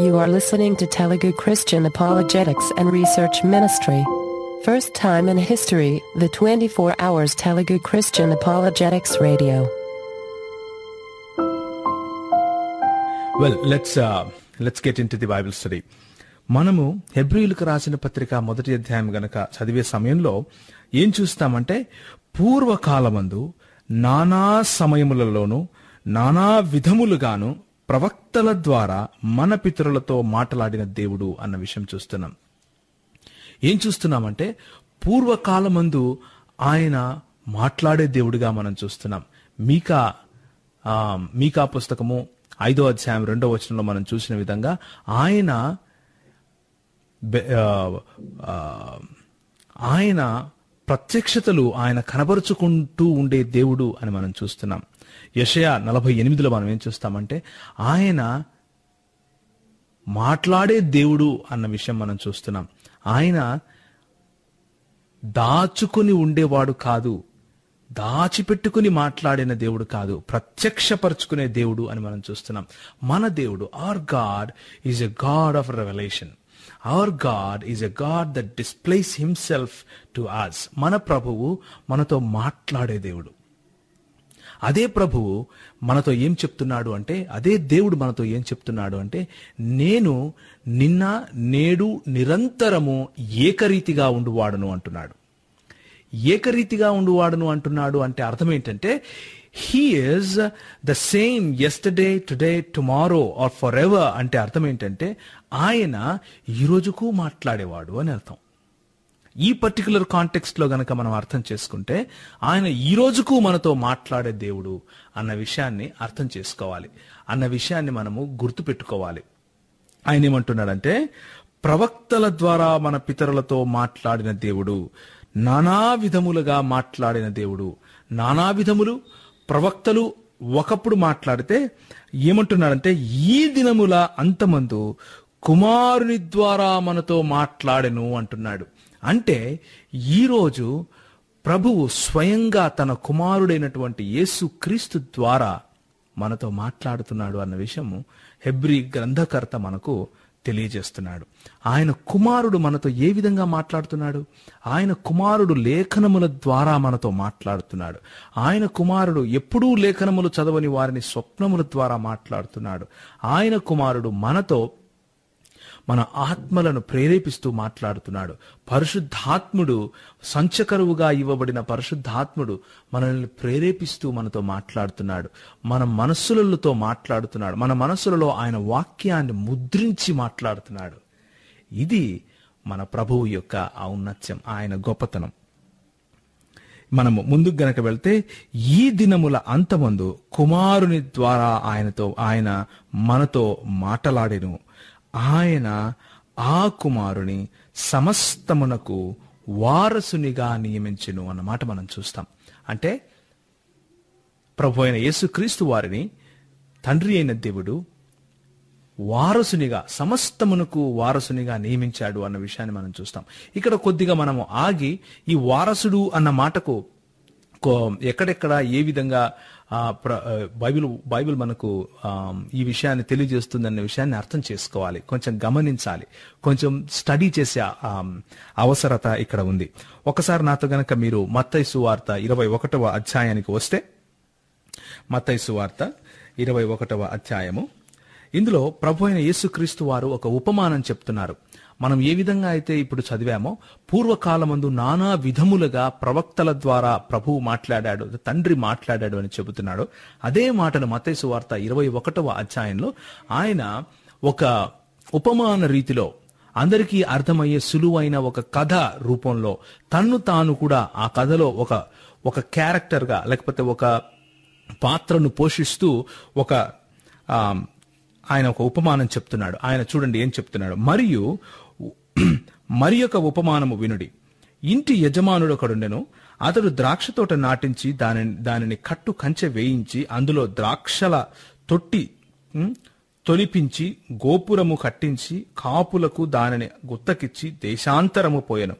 You are listening to Telugu Christian Apologetics and Research Ministry. First time in history, the 24 hours Telugu Christian Apologetics Radio. Well, let's uh, let's get into the Bible study. మనము హెబ్రియులకు రాసిన పత్రిక మొదటి అధ్యాయం గనక చదివే సమయంలో ఏం చూస్తామంటే పూర్వకాలమందు నానా సమయములలోనూ నానా విధములుగాను ప్రవక్తల ద్వారా మన పితరులతో మాట్లాడిన దేవుడు అన్న విషయం చూస్తున్నాం. ఏం చూస్తున్నామంటే పూర్వకాలమందు ఆయన మాట్లాడే దేవుడిగా మనం చూస్తున్నాం. మీకా మీకా పుస్తకము ఐదో అధ్యాయం రెండో వచనంలో మనం చూసిన విధంగా ఆయన ఆయన ప్రత్యక్షతలు ఆయన కనబరుచుకుంటూ ఉండే దేవుడు అని మనం చూస్తున్నాం. యషయా నలభై ఎనిమిదిలో మనం ఏం చూస్తామంటే ఆయన మాట్లాడే దేవుడు అన్న విషయం మనం చూస్తున్నాం. ఆయన దాచుకుని ఉండేవాడు కాదు దాచిపెట్టుకుని మాట్లాడిన దేవుడు కాదు ప్రత్యక్షపరచుకునే దేవుడు అని మనం చూస్తున్నాం. మన దేవుడు or God is a God of revolution our God is a God that displays himself to us మన ప్రభువు మనతో మాట్లాడే దేవుడు. అదే ప్రభువు మనతో ఏం చెప్తున్నాడు అంటే అదే దేవుడు మనతో ఏం చెప్తున్నాడు అంటే నేను నిన్న నేడు నిరంతరము ఏకరీతిగా ఉండువాడను అంటున్నాడు. ఏకరీతిగా ఉండువాడును అంటున్నాడు అంటే అర్థం ఏంటంటే he is the same yesterday today tomorrow or for ever అంటే అర్థం ఏంటంటే ఆయన ఈరోజుకు మాట్లాడేవాడు అని అర్థం. ఈ పర్టికులర్ కాంటెక్స్ట్లో గనక మనం అర్థం చేసుకుంటే ఆయన ఈ రోజుకు మనతో మాట్లాడే దేవుడు అన్న విషయాన్ని అర్థం చేసుకోవాలి. అన్న విషయాన్ని మనము గుర్తుపెట్టుకోవాలి. ఆయన ఏమంటున్నాడంటే ప్రవక్తల ద్వారా మన పితరులతో మాట్లాడిన దేవుడు నానా విధములుగా మాట్లాడిన దేవుడు. నానా విధములు ప్రవక్తలు ఒకప్పుడు మాట్లాడితే ఏమంటున్నాడంటే ఈ దినముల అంతమందు కుమారుని ద్వారా మనతో మాట్లాడెను అంటున్నాడు. అంటే ఈరోజు ప్రభువు స్వయంగా తన కుమారుడైనటువంటి యేసు క్రీస్తు ద్వారా మనతో మాట్లాడుతున్నాడు అన్న విషయము హెబ్రి గ్రంథకర్త మనకు తెలియజేస్తున్నాడు. ఆయన కుమారుడు మనతో ఏ విధంగా మాట్లాడుతున్నాడు? ఆయన కుమారుడు లేఖనముల ద్వారా మనతో మాట్లాడుతున్నాడు. ఆయన కుమారుడు ఎప్పుడూ లేఖనములు చదవని వారిని స్వప్నముల ద్వారా మాట్లాడుతున్నాడు. ఆయన కుమారుడు మనతో మన ఆత్మలను ప్రేరేపిస్తూ మాట్లాడుతున్నాడు. పరిశుద్ధాత్ముడు సంచకరువుగా ఇవ్వబడిన పరిశుద్ధాత్ముడు మనల్ని ప్రేరేపిస్తూ మనతో మాట్లాడుతున్నాడు. మన మనస్సులతో మాట్లాడుతున్నాడు. మన మనస్సులలో ఆయన వాక్యాన్ని ముద్రించి మాట్లాడుతున్నాడు. ఇది మన ప్రభువు యొక్క ఔన్నత్యం ఆయన గొప్పతనం. మనము ముందుకు గనక వెళ్తే ఈ దినముల అంతమందు కుమారుని ద్వారా ఆయనతో ఆయన మనతో మాటలాడెను. ఆయన ఆ కుమారుని సమస్తమునకు వారసునిగా నియమించెను అన్నమాట మనం చూస్తాం. అంటే ప్రభు అయిన యేసుక్రీస్తు వారిని తండ్రి అయిన దేవుడు వారసునిగా సమస్తమునకు వారసునిగా నియమించాడు అన్న విషయాన్ని మనం చూస్తాం. ఇక్కడ కొద్దిగా మనము ఆగి ఈ వారసుడు అన్న మాటకు ఎక్కడెక్కడ ఏ విధంగా ప్ర- బైబిల్ బైబిల్ మనకు ఈ విషయాన్ని తెలియజేస్తుందన్న విషయాన్ని అర్థం చేసుకోవాలి. కొంచెం గమనించాలి. కొంచెం స్టడీ చేసే అవసరత ఇక్కడ ఉంది. ఒకసారి నాతో గనక మీరు మత్తైసు వార్త ఇరవై ఒకటవ అధ్యాయానికి వస్తే మత్తైసు వార్త ఇరవై ఒకటవ అధ్యాయము. ఇందులో ప్రభు అయిన యేసుక్రీస్తు వారు ఒక ఉపమానం చెప్తున్నారు. మనం ఏ విధంగా అయితే ఇప్పుడు చదివామో పూర్వకాలమందు నానా విధములుగా ప్రవక్తల ద్వారా ప్రభువు మాట్లాడాడు తండ్రి మాట్లాడాడు అని చెబుతున్నాడు. అదే మాటను మతేసు వార్త ఇరవై ఒకటవ అధ్యాయంలో ఆయన ఒక ఉపమాన రీతిలో అందరికీ అర్థమయ్యే సులువైన ఒక కథ రూపంలో తన్ను తాను కూడా ఆ కథలో ఒక ఒక క్యారెక్టర్గా లేకపోతే ఒక పాత్రను పోషిస్తూ ఒక ఆయన ఒక ఉపమానం చెప్తున్నాడు. ఆయన చూడండి ఏం చెప్తున్నాడు. మరియు మరి ఒక ఉపమానము వినుడి. ఇంటి యజమానుడు ఒకడుండెను అతడు ద్రాక్ష తోట నాటించి దానిని దానిని కట్టు కంచె వేయించి అందులో ద్రాక్షల తొట్టి తొలిపించి గోపురము కట్టించి కాపులకు దానిని గుత్తకిచ్చి దేశాంతరము పోయెను.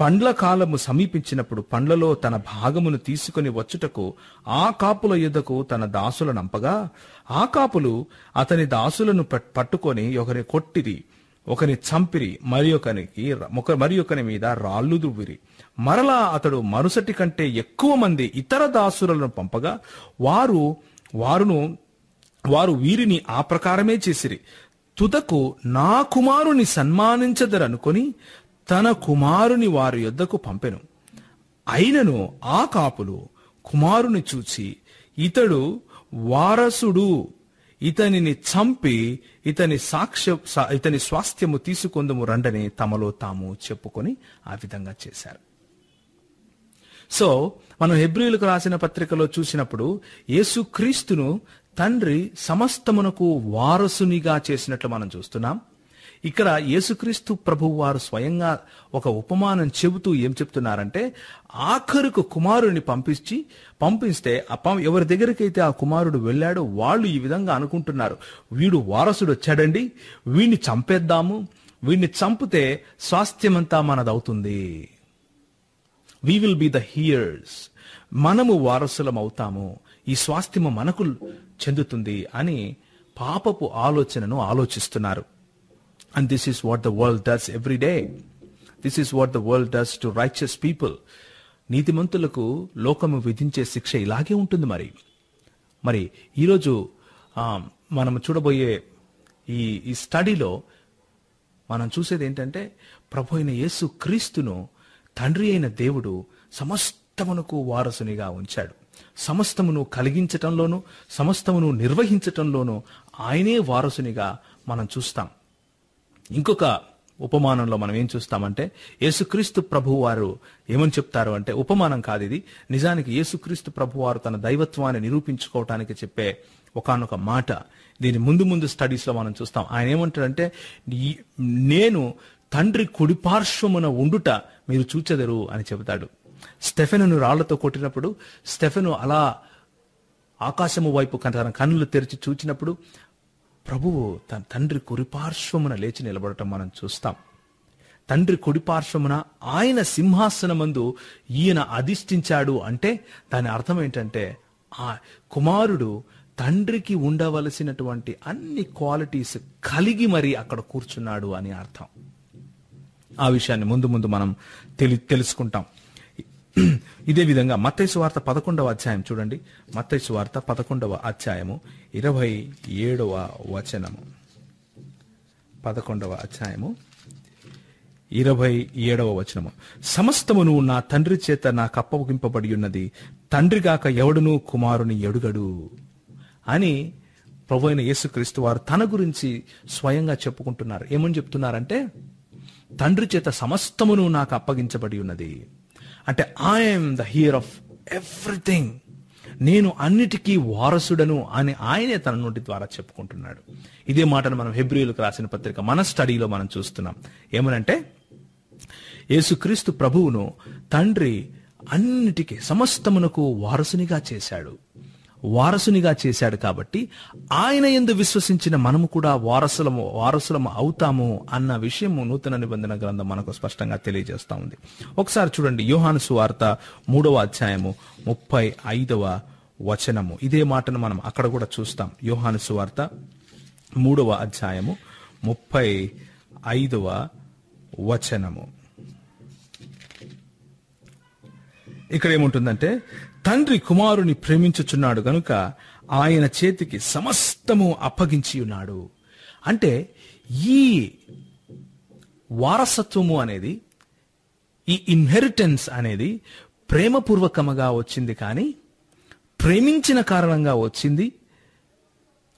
పండ్ల కాలము సమీపించినప్పుడు పండ్లలో తన భాగమును తీసుకుని వచ్చుటకు ఆ కాపుల యుద్ధకు తన దాసులనంపగా ఆ కాపులు అతని దాసులను పట్- పట్టుకొని ఒకరి కొట్టిరి. ఒకని చంపిరి మరి ఒకనికి ఒక మరి ఒకని మీద రాళ్ళు దువ్విరి. మరలా అతడు మరుసటి కంటే ఎక్కువ మంది ఇతర దాసులను పంపగా వారు వారును వారు వీరిని ఆ ప్రకారమే చేసిరి. తుదకు నా కుమారుని సన్మానించదరనుకొని తన కుమారుని వారి యొద్దకు పంపెను. అయినను ఆ కాపులు కుమారుని చూచి ఇతడు వారసుడు ఇతనిని చంపి ఇతని సాక్ష్య సా- ఇతని స్వాస్థ్యము తీసుకుందము రండని తమలో తాము చెప్పుకొని ఆ విధంగా చేశారు. సో మనం హెబ్రిలకు రాసిన పత్రికలో చూసినప్పుడు యేసుక్రీస్తును తండ్రి సమస్తమునకు వారసునిగా చేసినట్లు మనం చూస్తున్నాం. ఇక్కడ యేసుక్రీస్తు ప్రభువు వారు స్వయంగా ఒక ఉపమానం చెబుతూ ఏం చెప్తున్నారంటే ఆఖరుకు కుమారుని పంపించి పంపిస్తే పం- ఎవరి దగ్గరికైతే ఆ కుమారుడు వెళ్ళాడో వాళ్ళు ఈ విధంగా అనుకుంటున్నారు. వీడు వారసుడు వచ్చాడండి వీడిని చంపేద్దాము వీడిని చంపితే స్వాస్థ్యమంతా మనదవుతుంది. We will be the heirs మనము వారసులం అవుతాము. ఈ స్వాస్థ్యము మనకు చెందుతుంది అని పాపపు ఆలోచనను ఆలోచిస్తున్నారు. And this is what the world does every day this is what the world does to righteous people నీతిమంతులకు లోకము విధించే శిక్ష ఇలాగే ఉంటుంది మరి. మరి ఈరోజు మనం చూడబోయే ఈ ఈ స్టడీలో మనం చూసేది ఏంటంటే ప్రభు అయిన యేసు క్రీస్తును తండ్రి అయిన దేవుడు సమస్తమునకు వారసునిగా ఉంచాడు. సమస్తమును కలిగించటంలోను సమస్తమును నిర్వహించటంలోను ఆయనే వారసునిగా మనం చూస్తాం. ఇంకొక ఉపమానంలో మనం ఏం చూస్తామంటే యేసుక్రీస్తు ప్రభు వారు ఏమని చెప్తారు అంటే ఉపమానం కాదు ఇది. నిజానికి యేసుక్రీస్తు ప్రభు వారు తన దైవత్వాన్ని నిరూపించుకోవటానికి చెప్పే ఒకానొక మాట. దీని ముందు ముందు స్టడీస్లో మనం చూస్తాం. ఆయన ఏమంటాడంటే నేను తండ్రి కుడిపార్శ్వమున ఉండుట మీరు చూచెదరు అని చెబుతాడు. స్టెఫెనును రాళ్ళతో కొట్టినప్పుడు స్టెఫెను అలా ఆకాశము వైపు తన కన్నులు తెరిచి చూచినప్పుడు ప్రభువు తన తండ్రి కురిపార్శ్వమున లేచి నిలబడటం మనం చూస్తాం. తండ్రి కుడిపార్శ్వమున ఆయన సింహాసనమందు ఈయన అధిష్ఠించాడు అంటే దాని అర్థం ఏంటంటే ఆ కుమారుడు తండ్రికి ఉండవలసినటువంటి అన్ని క్వాలిటీస్ కలిగి మరి అక్కడ కూర్చున్నాడు అని అర్థం. ఆ విషయాన్ని ముందు ముందు మనం తెలి తెలుసుకుంటాం. ఇదే విధంగా మత్తైసు వార్త పదకొండవ అధ్యాయం చూడండి. మత్తైసు వార్త పదకొండవ అధ్యాయము ఇరవై ఏడవ వచనము. పదకొండవ అధ్యాయము ఇరవై ఏడవ వచనము. సమస్తమును నా తండ్రి చేత నాకు అప్పగింపబడి ఉన్నది. తండ్రిగాక ఎవడును కుమారుని ఎడుగడు అని ప్రభు అయిన యేసుక్రీస్తు వారు తన గురించి స్వయంగా చెప్పుకుంటున్నారు. ఏమని చెప్తున్నారంటే తండ్రి చేత సమస్తమును నాకు అప్పగించబడి ఉన్నది. అంటే I'm the heir of everything నేను అన్నిటికీ వారసుడను అని ఆయనే తన నోటి ద్వారా చెప్పుకుంటున్నాడు. ఇదే మాటను మనం హెబ్రియులకు రాసిన పత్రిక మన స్టడీలో మనం చూస్తున్నాం. ఏమనంటే యేసుక్రీస్తు ప్రభువును తండ్రి అన్నిటికీ సమస్తమునకు వారసునిగా చేశాడు. వారసునిగా చేశాడు కాబట్టి ఆయన ఎందు విశ్వసించిన మనము కూడా వారసులము వారసులము అవుతాము అన్న విషయము నూతన నిబంధన గ్రంథం మనకు స్పష్టంగా తెలియజేస్తా ఉంది. ఒకసారి చూడండి యోహాను సువార్త మూడవ అధ్యాయము ముప్పై ఐదవ వచనము. ఇదే మాటను మనం అక్కడ కూడా చూస్తాం. యోహాను సువార్త మూడవ అధ్యాయము ముప్పై ఐదవ వచనము. ఇక్కడ ఏముంటుందంటే తండ్రి కుమారుని ప్రేమించుచున్నాడు గనుక ఆయన చేతికి సమస్తము అప్పగించి ఉన్నాడు అంటే ఈ వారసత్వము అనేది ఈ ఇన్హెరిటెన్స్ అనేది ప్రేమపూర్వకముగా వచ్చింది కానీ ప్రేమించిన కారణంగా వచ్చింది.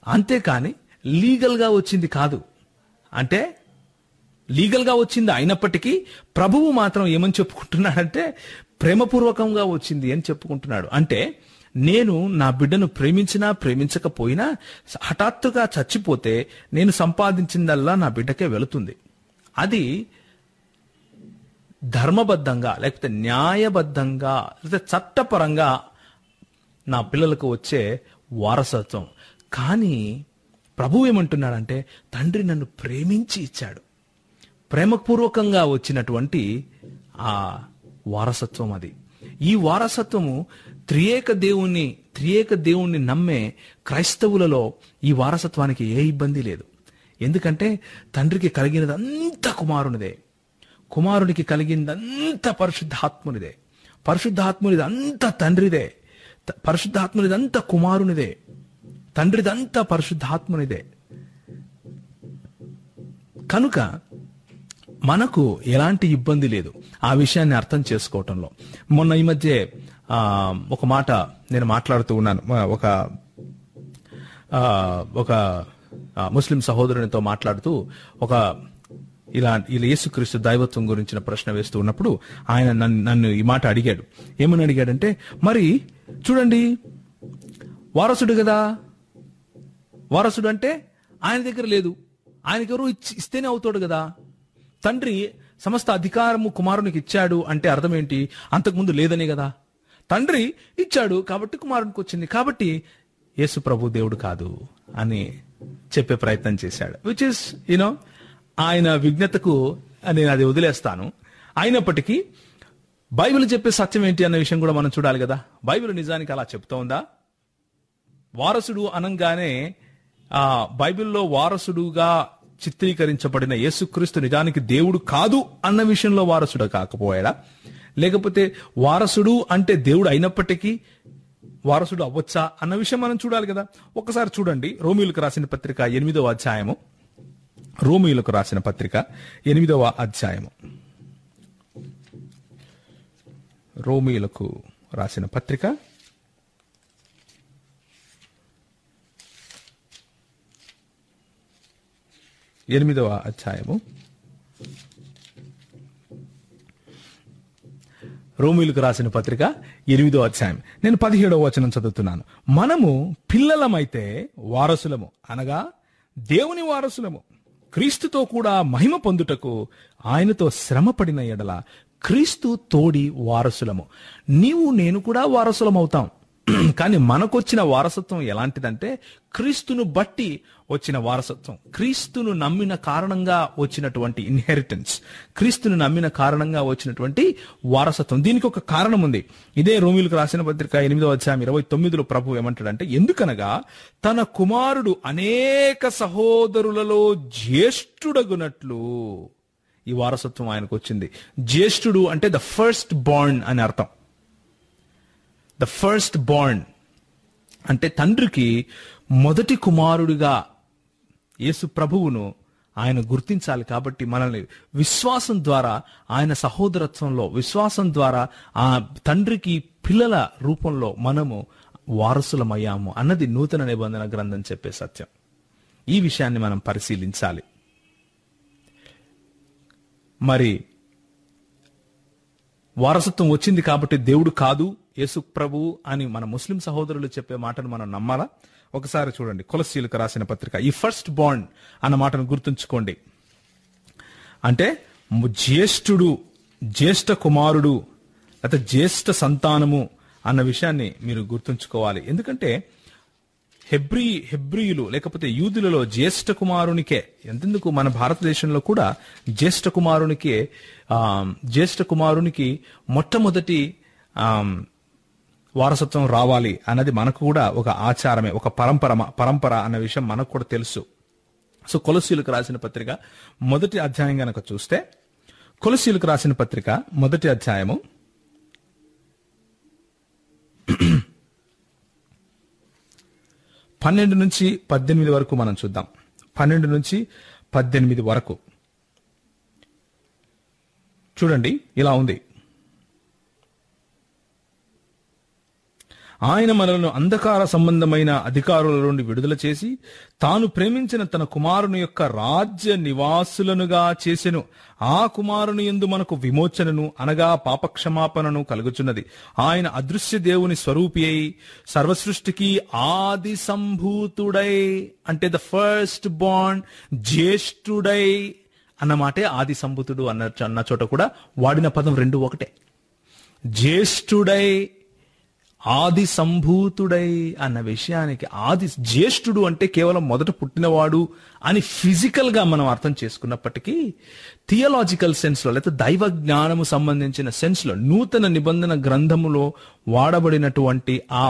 అంతేకాని లీగల్గా వచ్చింది కాదు. అంటే లీగల్గా వచ్చింది అయినప్పటికీ ప్రభువు మాత్రం ఏమని చెప్పుకుంటున్నాడంటే ప్రేమపూర్వకంగా వచ్చింది అని చెప్పుకుంటున్నాడు. అంటే నేను నా బిడ్డను ప్రేమించినా ప్రేమించకపోయినా హఠాత్తుగా చచ్చిపోతే నేను సంపాదించిందల్లా నా బిడ్డకే వెళుతుంది. అది ధర్మబద్ధంగా లేకపోతే న్యాయబద్ధంగా లేకపోతే చట్టపరంగా నా పిల్లలకు వచ్చే వారసత్వం. కానీ ప్రభు ఏమంటున్నాడంటే తండ్రి నన్ను ప్రేమించి ఇచ్చాడు. ప్రేమపూర్వకంగా వచ్చినటువంటి ఆ వారసత్వం అది. ఈ వారసత్వము త్రియేక దేవుణ్ణి త్రియేక దేవుణ్ణి నమ్మే క్రైస్తవులలో ఈ వారసత్వానికి ఏ ఇబ్బంది లేదు. ఎందుకంటే తండ్రికి కలిగినదంతా కుమారునిదే. కుమారునికి కలిగిందంతా పరిశుద్ధాత్మునిదే. పరిశుద్ధాత్మునిది అంతా తండ్రిదే. త- పరిశుద్ధాత్మునిదంతా కుమారునిదే. తండ్రిదంతా పరిశుద్ధాత్మునిదే. కనుక మనకు ఎలాంటి ఇబ్బంది లేదు. ఆ విషయాన్ని అర్థం చేసుకోవటంలో. మొన్న ఈ మధ్య ఒక మాట నేను మాట్లాడుతూ ఉన్నాను. ఒక ఒక ముస్లిం సహోదరునితో మాట్లాడుతూ ఒక ఇలా ఇలా యేసుక్రీస్తు దైవత్వం గురించిన ప్రశ్న వేస్తూ ఉన్నప్పుడు ఆయన నన్ను నన్ను ఈ మాట అడిగాడు. ఏమని అడిగాడంటే మరి చూడండి వారసుడు కదా? వారసుడు అంటే ఆయన దగ్గర లేదు. ఆయనకి ఎవరు ఇస్తేనే అవుతాడు కదా? తండ్రి సమస్త అధికారము కుమారునికి ఇచ్చాడు అంటే అర్థం ఏంటి? అంతకుముందు లేదనే కదా. తండ్రి ఇచ్చాడు కాబట్టి కుమారునికి వచ్చింది. కాబట్టి యేసు ప్రభు దేవుడు కాదు అని చెప్పే ప్రయత్నం చేశాడు. విచ్ ఇస్ యునో ఆయన విజ్ఞతకు నేను అది వదిలేస్తాను. అయినప్పటికీ బైబిల్ చెప్పే సత్యం ఏంటి అన్న విషయం కూడా మనం చూడాలి కదా. బైబిల్ నిజానికి అలా చెప్తోందా? వారసుడు అనంగానే ఆ బైబిల్లో వారసుడుగా చిత్రీకరించబడిన యేసుక్రీస్తు నిజానికి దేవుడు కాదు అన్న విషయంలో వారసుడు కాకపోయాడా? లేకపోతే వారసుడు అంటే దేవుడు అయినప్పటికీ వారసుడు అవ్వచ్చా అన్న విషయం మనం చూడాలి కదా. ఒక్కసారి చూడండి రోమిలకు రాసిన పత్రిక ఎనిమిదవ అధ్యాయము. రోమిలకు రాసిన పత్రిక ఎనిమిదవ అధ్యాయము. రోమిలకు రాసిన పత్రిక ఎనిమిదవ అధ్యాయము. రోమిలకు రాసిన పత్రిక ఎనిమిదో అధ్యాయం. నేను పదిహేడవ వచనం చదువుతున్నాను. మనము పిల్లలమైతే వారసులము. అనగా దేవుని వారసులము. క్రీస్తుతో కూడా మహిమ పొందుటకు ఆయనతో శ్రమపడిన ఎడల క్రీస్తు తోడి వారసులము. నీవు నేను కూడా వారసులమవుతాం. కానీ మనకొచ్చిన వారసత్వం ఎలాంటిదంటే క్రీస్తును బట్టి వచ్చిన వారసత్వం. క్రీస్తును నమ్మిన కారణంగా వచ్చినటువంటి ఇన్హెరిటెన్స్ క్రీస్తును నమ్మిన కారణంగా వచ్చినటువంటి వారసత్వం. దీనికి ఒక కారణం ఉంది ఇదే రోమిలకు రాసిన పత్రిక ఎనిమిదో అధ్యాయం ఇరవై తొమ్మిదిలో ప్రభు ఏమంటాడంటే ఎందుకనగా తన కుమారుడు అనేక సహోదరులలో జ్యేష్ఠుడగునట్లు ఈ వారసత్వం ఆయనకు వచ్చింది జ్యేష్ఠుడు అంటే ద ఫస్ట్ బాండ్ అని అర్థం. ద ఫస్ట్ బాండ్ అంటే తండ్రికి మొదటి కుమారుడిగా యేసు ప్రభువును ఆయన గుర్తించాలి కాబట్టి మనల్ని విశ్వాసం ద్వారా ఆయన సహోదరత్వంలో విశ్వాసం ద్వారా ఆ తండ్రికి పిల్లల రూపంలో మనము వారసులమయ్యాము అన్నది నూతన నిబంధన గ్రంథం చెప్పే సత్యం. ఈ విషయాన్ని మనం పరిశీలించాలి. మరి వారసత్వం వచ్చింది కాబట్టి దేవుడు కాదు యేసు ప్రభు అని మన ముస్లిం సహోదరులు చెప్పే మాటను మనం నమ్మాలా? ఒకసారి చూడండి కొలసీలకు రాసిన పత్రిక. ఈ ఫస్ట్ బాండ్ అన్న మాటను గుర్తుంచుకోండి. అంటే జ్యేష్ఠుడు జ్యేష్ఠ కుమారుడు లేకపోతే జ్యేష్ఠ సంతానము అన్న విషయాన్ని మీరు గుర్తుంచుకోవాలి. ఎందుకంటే హెబ్రీ హెబ్రియులు లేకపోతే యూదులలో జ్యేష్ఠ కుమారునికే ఎంతెందుకు మన భారతదేశంలో కూడా జ్యేష్ఠ కుమారునికే జ్యేష్ఠ కుమారునికి మొట్టమొదటి వారసత్వం రావాలి అన్నది మనకు కూడా ఒక ఆచారమే ఒక పరంపర పరంపర అన్న విషయం మనకు కూడా తెలుసు. సో కొలసీలకు రాసిన పత్రిక మొదటి అధ్యాయం గనక చూస్తే కొలసీలకు రాసిన పత్రిక మొదటి అధ్యాయము పన్నెండు నుంచి పద్దెనిమిది వరకు మనం చూద్దాం. పన్నెండు నుంచి పద్దెనిమిది వరకు. చూడండి ఇలా ఉంది. ఆయన మనలను అంధకార సంబంధమైన అధికారుల నుండి విడుదల చేసి తాను ప్రేమించిన తన కుమారుని యొక్క రాజ్య నివాసులనుగా చేసెను. ఆ కుమారుని యందు మనకు విమోచనను అనగా పాపక్షమాపణను కలుగుచున్నది. ఆయన అదృశ్య దేవుని స్వరూపి అయి సర్వసృష్టికి ఆది సంభూతుడై అంటే ద ఫస్ట్ బాండ్ జ్యేష్ఠుడై అన్నమాటే ఆది సంభూతుడు అన్న అన్న చోట కూడా వాడిన పదం రెండు ఒకటే. జ్యేష్ఠుడై ఆది సంభూతుడై అన్న విషయానికి ఆది జ్యేష్ఠుడు అంటే కేవలం మొదట పుట్టినవాడు అని ఫిజికల్గా మనం అర్థం చేసుకున్నప్పటికీ థియలాజికల్ సెన్స్లో లేకపోతే దైవ జ్ఞానము సంబంధించిన సెన్స్లో నూతన నిబంధన గ్రంథములో వాడబడినటువంటి ఆ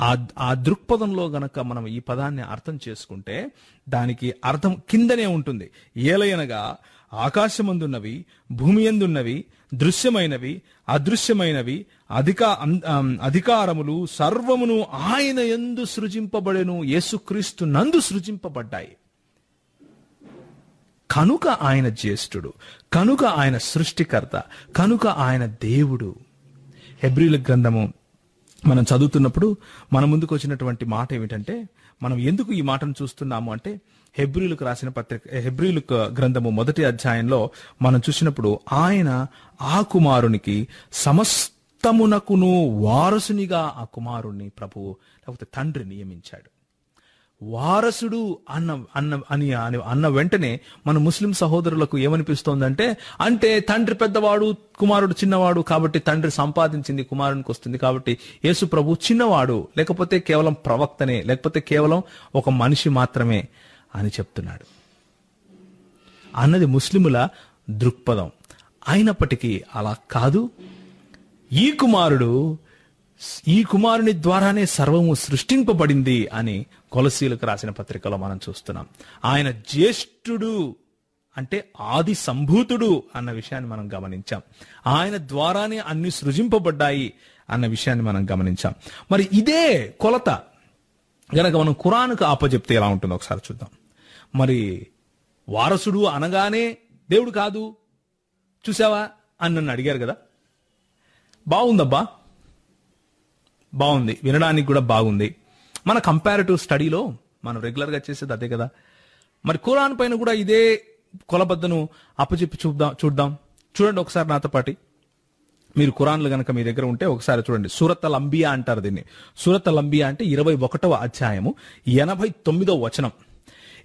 ఆ ఆ దృక్పథంలో గనక మనం ఈ పదాన్ని అర్థం చేసుకుంటే దానికి అర్థం కిందనే ఉంటుంది. ఏలయనగా ఆకాశమందున్నవి భూమి ఎందున్నవి దృశ్యమైనవి అదృశ్యమైనవి అధిక అం- అధికారములు సర్వమును ఆయన ఎందు సృజింపబడెను యేసుక్రీస్తు నందు సృజింపబడ్డాయి. కనుక ఆయన జ్యేష్ఠుడు కనుక ఆయన సృష్టికర్త కనుక ఆయన దేవుడు. హెబ్రిల గ్రంథము మనం చదువుతున్నప్పుడు మన ముందుకు వచ్చినటువంటి మాట ఏమిటంటే మనం ఎందుకు ఈ మాటను చూస్తున్నాము అంటే హెబ్రిలకు రాసిన పత్రిక హెబ్రిలకు గ్రంథము మొదటి అధ్యాయంలో మనం చూసినప్పుడు ఆయన ఆ కుమారునికి సమస్తమునకును వారసునిగా ఆ కుమారుణ్ణి ప్రభువు లేకపోతే తండ్రి నియమించాడు. వారసుడు అన్న అన్న అని అన్న వెంటనే మన ముస్లిం సహోదరులకు ఏమనిపిస్తోందంటే అంటే తండ్రి పెద్దవాడు కుమారుడు చిన్నవాడు కాబట్టి తండ్రి సంపాదించింది కుమారునికి వస్తుంది కాబట్టి యేసు ప్రభు చిన్నవాడు లేకపోతే కేవలం ప్రవక్తనే లేకపోతే కేవలం ఒక మనిషి మాత్రమే అని చెప్తున్నాడు. అన్నది ముస్లిముల దృక్పథం. అయినప్పటికీ అలా కాదు. ఈ కుమారుడు ఈ కుమారుని ద్వారానే సర్వము సృష్టింపబడింది అని కొలసీలకు రాసిన పత్రికలో మనం చూస్తున్నాం. ఆయన జ్యేష్ఠుడు అంటే ఆది సంభూతుడు అన్న విషయాన్ని మనం గమనించాం. ఆయన ద్వారానే అన్ని సృజింపబడ్డాయి అన్న విషయాన్ని మనం గమనించాం. మరి ఇదే కొలత. గనక మనం ఖురాన్కు ఆపజెప్తే ఎలా ఉంటుందో ఒకసారి చూద్దాం. మరి వారసుడు అనగానే దేవుడు కాదు. చూసావా? అని నన్ను అడిగారు కదా. బాగుందబ్బా. బాగుంది. వినడానికి కూడా బాగుంది. మన కంపారిటివ్ స్టడీలో మనం రెగ్యులర్గా చేసేది అదే కదా. మరి కురాన్ పైన కూడా ఇదే కొలబద్దను అప్పచెప్పి చూద్దాం చూద్దాం. చూడండి ఒకసారి నాతో పాటి. మీరు కురాన్లు గనక మీ దగ్గర ఉంటే ఒకసారి చూడండి. సూరత్ అల్ అంబియా అంటారు దీన్ని. సూరత్ అల్ అంబియా అంటే ఇరవై ఒకటవ అధ్యాయము ఎనభై తొమ్మిదవ వచనం.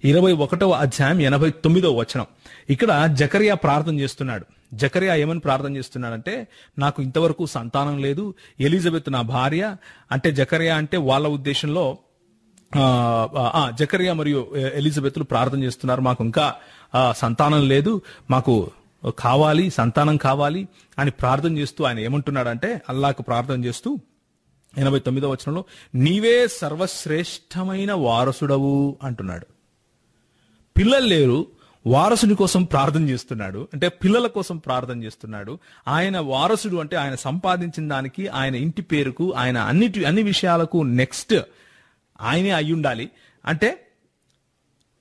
ఇరవై ఒకటవ అధ్యాయం ఎనభై తొమ్మిదవ వచనం. ఇక్కడ జకరియా ప్రార్థన చేస్తున్నాడు. జకరియా ఏమని ప్రార్థన చేస్తున్నాడంటే నాకు ఇంతవరకు సంతానం లేదు. ఎలిజబెత్ నా భార్య. అంటే జకరియా అంటే వాళ్ళ ఉద్దేశంలో ఆ, జకరియా మరియు ఎలిజబెత్లు ప్రార్థన చేస్తున్నారు. మాకు ఇంకా సంతానం లేదు. మాకు కావాలి సంతానం కావాలి అని ప్రార్థన చేస్తూ ఆయన ఏమంటున్నాడంటే అల్లాకు ప్రార్థన చేస్తూ ఎనభై తొమ్మిదో వచనంలో నీవే సర్వశ్రేష్టమైన వారసుడవు అంటున్నాడు. పిల్లలు లేరు వారసుని కోసం ప్రార్థన చేస్తున్నాడు. అంటే పిల్లల కోసం ప్రార్థన చేస్తున్నాడు. ఆయన వారసుడు అంటే ఆయన సంపాదించిన దానికి ఆయన ఇంటి పేరుకు ఆయన అన్నిటి అన్ని విషయాలకు నెక్స్ట్ ఆయనే అయి ఉండాలి. అంటే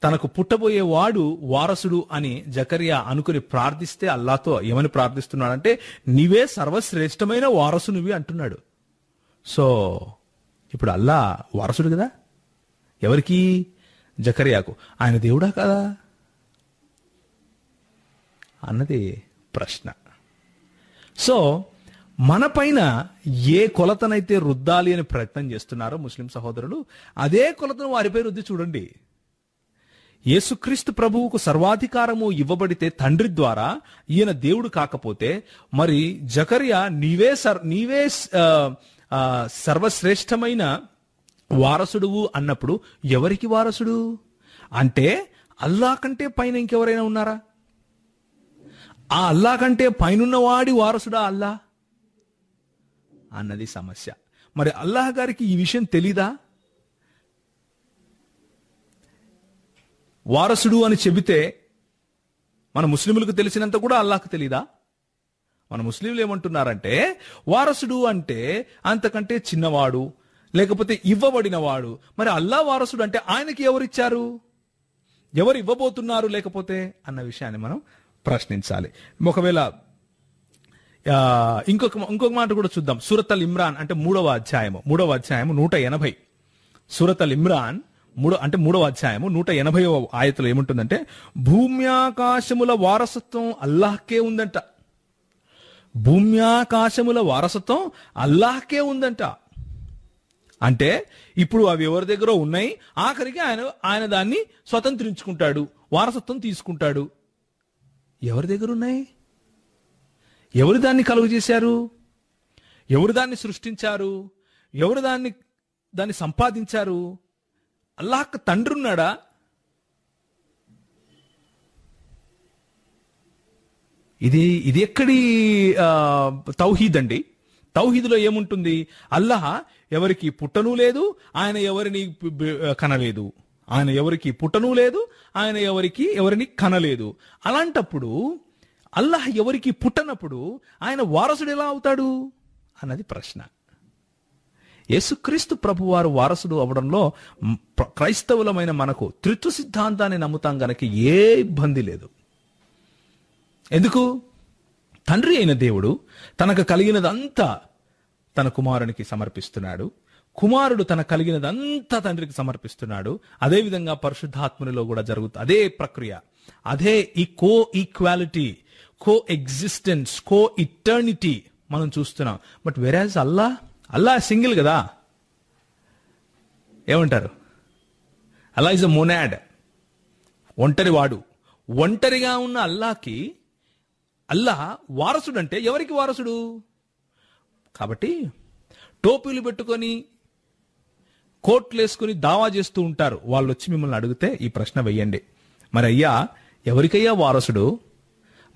తనకు పుట్టబోయే వాడు వారసుడు అని జకరియా అనుకుని ప్రార్థిస్తే అల్లాతో ఏమని ప్రార్థిస్తున్నాడంటే నీవే సర్వశ్రేష్టమైన వారసునివి అంటున్నాడు. సో ఇప్పుడు అల్లా వారసుడు కదా? ఎవరికి? జకరియాకు. ఆయన దేవుడా కదా? అన్నది ప్రశ్న. సో మన పైన ఏ కొలతనైతే రుద్దాలి అని ప్రయత్నం చేస్తున్నారో ముస్లిం సహోదరులు అదే కొలతను వారిపై రుద్ది చూడండి. యేసుక్రీస్తు ప్రభువుకు సర్వాధికారము ఇవ్వబడితే తండ్రి ద్వారా ఈయన దేవుడు కాకపోతే మరి జకరియా నీవే సర్ నీవే సర్వశ్రేష్టమైన వారసుడువు అన్నప్పుడు ఎవరికి వారసుడు? అంటే అల్లా కంటే పైన ఇంకెవరైనా ఉన్నారా? ఆ అల్లా కంటే పైనున్నవాడి వారసుడా అల్లా? అన్నది సమస్య. మరి అల్లాహ్ గారికి ఈ విషయం తెలీదా? వారసుడు అని చెబితే మన ముస్లింలకు తెలిసినంత కూడా అల్లాహ్కు తెలీదా? మన ముస్లింలు ఏమంటున్నారంటే వారసుడు అంటే అంతకంటే చిన్నవాడు లేకపోతే ఇవ్వబడినవాడు. మరి అల్లా వారసుడు అంటే ఆయనకి ఎవరిచ్చారు? ఎవరు ఇవ్వబోతున్నారు లేకపోతే? అన్న విషయాన్ని మనం ప్రశ్నించాలి. ఒకవేళ ఇంకొక ఇంకొక మాట కూడా చూద్దాం. సూరత్ అల్ ఇమ్రాన్ అంటే మూడవ అధ్యాయము. మూడవ అధ్యాయము నూట ఎనభై. సూరత్ అల్ ఇమ్రాన్ మూడో అంటే మూడవ అధ్యాయము నూట ఎనభై ఆయతలో ఏముంటుందంటే భూమ్యాకాశముల వారసత్వం అల్లాహ్కే ఉందంట. భూమ్యాకాశముల వారసత్వం అల్లాహ్కే ఉందంట. అంటే ఇప్పుడు అవి ఎవరి దగ్గర ఉన్నాయి? ఆఖరికి ఆయన ఆయన దాన్ని స్వతంత్రించుకుంటాడు. వారసత్వం తీసుకుంటాడు. ఎవరి దగ్గర ఉన్నాయి ఎవరు దాన్ని కలుగు చేశారు? ఎవరు దాన్ని సృష్టించారు? ఎవరు దాన్ని దాన్ని సంపాదించారు? అల్లాహ్ తండ్రి ఉన్నాడా ఇది ఇది ఎక్కడి తౌహీద్ అండి? తౌహీదులో ఏముంటుంది? అల్లాహ్ ఎవరికి పుట్టను లేదు ఆయన ఎవరిని కనలేదు. ఆయన ఎవరికి పుట్టను లేదు ఆయన ఎవరికి ఎవరిని కనలేదు. అలాంటప్పుడు అల్లాహ్ ఎవరికి పుట్టనప్పుడు ఆయన వారసుడు ఎలా అవుతాడు అన్నది ప్రశ్న. యేసుక్రీస్తు ప్రభువారు వారసుడు అవడంలో క్రైస్తవులమైన మనకు త్రిత్వ సిద్ధాంతాన్ని నమ్ముతాం గనక ఏ ఇబ్బంది లేదు. ఎందుకు? తండ్రి అయిన దేవుడు తనకు కలిగినదంతా తన కుమారునికి సమర్పిస్తున్నాడు. కుమారుడు తన కలిగినదంతా తండ్రికి సమర్పిస్తున్నాడు. అదేవిధంగా పరిశుద్ధాత్మనిలో కూడా జరుగుతుంది అదే ప్రక్రియ. అదే ఈ coequality coexistence coeternity మనం చూస్తున్నాం. బట్ వెరాజ్ అల్లా అల్లా సింగిల్ కదా? ఏమంటారు? అల్లా ఇస్ అ మోనాడ్ ఒంటరి వాడు. ఒంటరిగా ఉన్న అల్లాకి అల్లా వారసుడు అంటే ఎవరికి వారసుడు? కాబట్టి టోపీలు పెట్టుకొని కోట్లు వేసుకుని దావా చేస్తూ ఉంటారు. వాళ్ళు వచ్చి మిమ్మల్ని అడిగితే ఈ ప్రశ్న వెయ్యండి మరి అయ్యా ఎవరికయ్యా వారసుడు?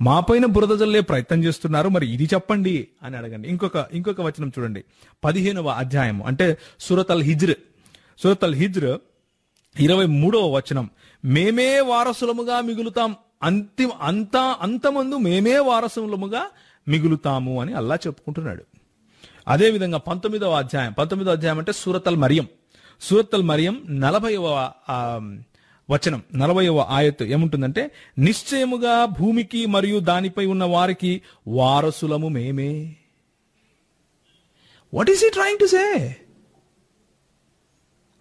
మా పైన బురద జల్లే ప్రయత్నం చేస్తున్నారు. మరి ఇది చెప్పండి అని అడగండి. ఇంకొక ఇంకొక వచనం చూడండి. పదిహేనవ అధ్యాయం అంటే సూరత్ అల్ హిజ్ర్. సూరత్ అల్ హిజ్ర్ ఇరవై మూడవ వచనం. మేమే వారసులముగా మిగులుతాం. అంతిమ అంతా అంతమందు మేమే వారసులముగా మిగులుతాము అని అల్లా చెప్పుకుంటున్నాడు. అదేవిధంగా పంతొమ్మిదవ అధ్యాయం. పంతొమ్మిదవ అధ్యాయం అంటే సూరతల్ మరియం. సూరత్తుల్ మరియం నలభైవ వచనం నలభైవ ఆయత్తు ఏముంటుందంటే నిశ్చయముగా భూమికి మరియు దానిపై ఉన్న వారికి వారసులము మేమే. What is he trying to say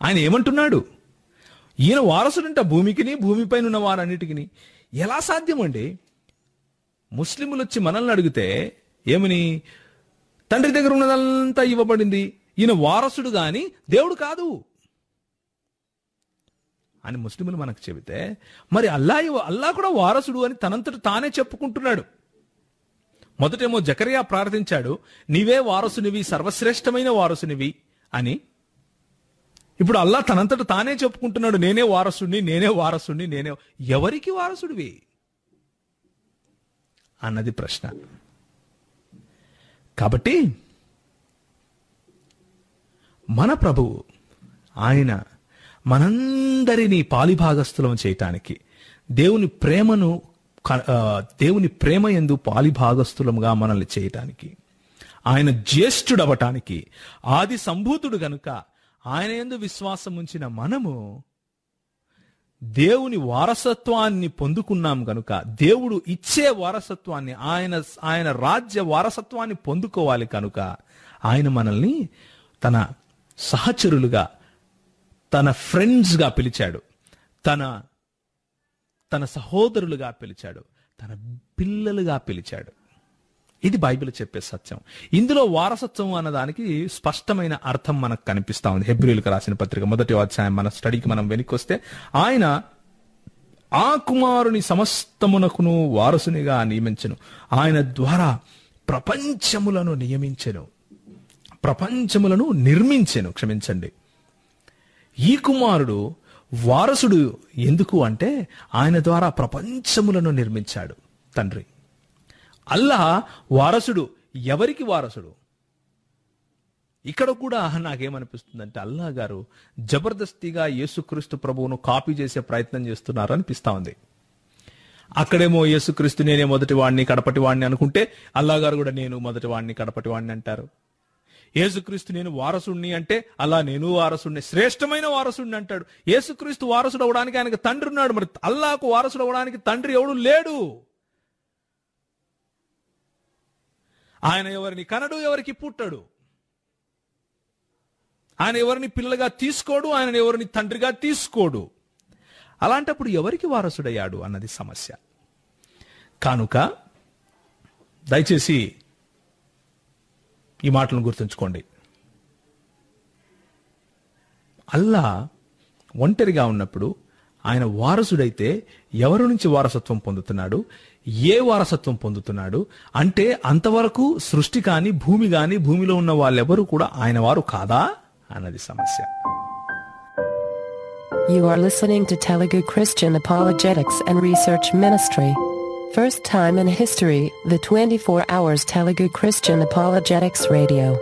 ఆయన ఏమంటున్నాడు? ఈయన వారసుడంట భూమికిని భూమిపైన ఉన్న వారన్నిటికిని. ఎలా సాధ్యమండి? ముస్లింలు వచ్చి మనల్ని అడిగితే ఏమని? తండ్రి దగ్గర ఉన్నదంతా ఇవ్వబడింది. ఈయన వారసుడు గాని దేవుడు కాదు. అని ముస్లింలు మనకు చెబితే మరి అల్లా అల్లా కూడా వారసుడు అని తనంతట తానే చెప్పుకుంటున్నాడు. మొదటేమో జకరియా ప్రార్థించాడు నీవే వారసునివి సర్వశ్రేష్టమైన వారసునివి అని. ఇప్పుడు అల్లా తనంతట తానే చెప్పుకుంటున్నాడు నేనే వారసుడిని నేనే వారసుడిని నేనే ఎవరికి వారసుడివి? అన్నది ప్రశ్న. కాబట్టి మన ప్రభువు ఆయన మనందరినీ పాలిభాగస్థులం చేయటానికి దేవుని ప్రేమను దేవుని ప్రేమ ఎందు పాలిభాగస్థులముగా మనల్ని చేయటానికి ఆయన జ్యేష్ఠుడవటానికి ఆది సంభూతుడు గనుక ఆయన ఎందు విశ్వాసం ఉంచిన మనము దేవుని వారసత్వాన్ని పొందుకున్నాం గనుక దేవుడు ఇచ్చే వారసత్వాన్ని ఆయన ఆయన రాజ్య వారసత్వాన్ని పొందుకోవాలి కనుక ఆయన మనల్ని తన సహచరులుగా తన ఫ్రెండ్స్గా పిలిచాడు. తన తన సహోదరులుగా పిలిచాడు. తన పిల్లలుగా పిలిచాడు. ఇది బైబిల్ చెప్పే సత్యం. ఇందులో వారసత్వం అన్నదానికి స్పష్టమైన అర్థం మనకు కనిపిస్తా ఉంది. హెబ్రిల్కి రాసిన పత్రిక మొదటి అధ్యాయం మన స్టడీకి మనం వెనుకొస్తే ఆయన ఆ కుమారుని సమస్తమునకును వారసునిగా నియమించను. ఆయన ద్వారా ప్రపంచములను నియమించెను. ప్రపంచములను నిర్మించెను. క్షమించండి. ఈ కుమారుడు వారసుడు ఎందుకు అంటే ఆయన ద్వారా ప్రపంచములను నిర్మించాడు తండ్రి. అల్లా వారసుడు ఎవరికి వారసుడు? ఇక్కడ కూడా నాకేమనిపిస్తుందంటే అల్లా గారు జబర్దస్తిగా యేసుక్రీస్తు ప్రభువును కాపీ చేసే ప్రయత్నం చేస్తున్నారు అనిపిస్తా ఉంది. అక్కడేమో యేసుక్రీస్తు నేనే మొదటి వాడిని కడపటి వాడిని అనుకుంటే అల్లా గారు కూడా నేను మొదటి వాడిని కడపటి వాడిని అంటారు. యేసుక్రీస్తు నేను వారసుణ్ణి అంటే అలా నేను వారసుణ్ణి శ్రేష్టమైన వారసుణ్ణి అంటాడు. యేసుక్రీస్తు వారసుడు అవడానికి ఆయనకు తండ్రి ఉన్నాడు. మరి అల్లాకు వారసుడు అవడానికి తండ్రి ఎవడు లేడు. ఆయన ఎవరిని కనడు ఎవరికి పుట్టడు. ఆయన ఎవరిని పిల్లగా తీసుకోడు ఆయన ఎవరిని తండ్రిగా తీసుకోడు. అలాంటప్పుడు ఎవరికి వారసుడయ్యాడు అన్నది సమస్య. కానుక దయచేసి ఈ మాటలను గుర్తుంచుకోండి. అల్లా ఒంటరిగా ఉన్నప్పుడు ఆయన వారసుడైతే ఎవరి నుంచి వారసత్వం పొందుతున్నాడు? ఏ వారసత్వం పొందుతున్నాడు? అంటే అంతవరకు సృష్టి కాని భూమి కాని భూమిలో ఉన్న వాళ్ళెవరూ కూడా ఆయన వారు కాదా? అన్నది సమస్య. You are listening to Telugu Christian Apologetics and Research Ministry. First time in history, the 24 hours Telugu Christian Apologetics Radio.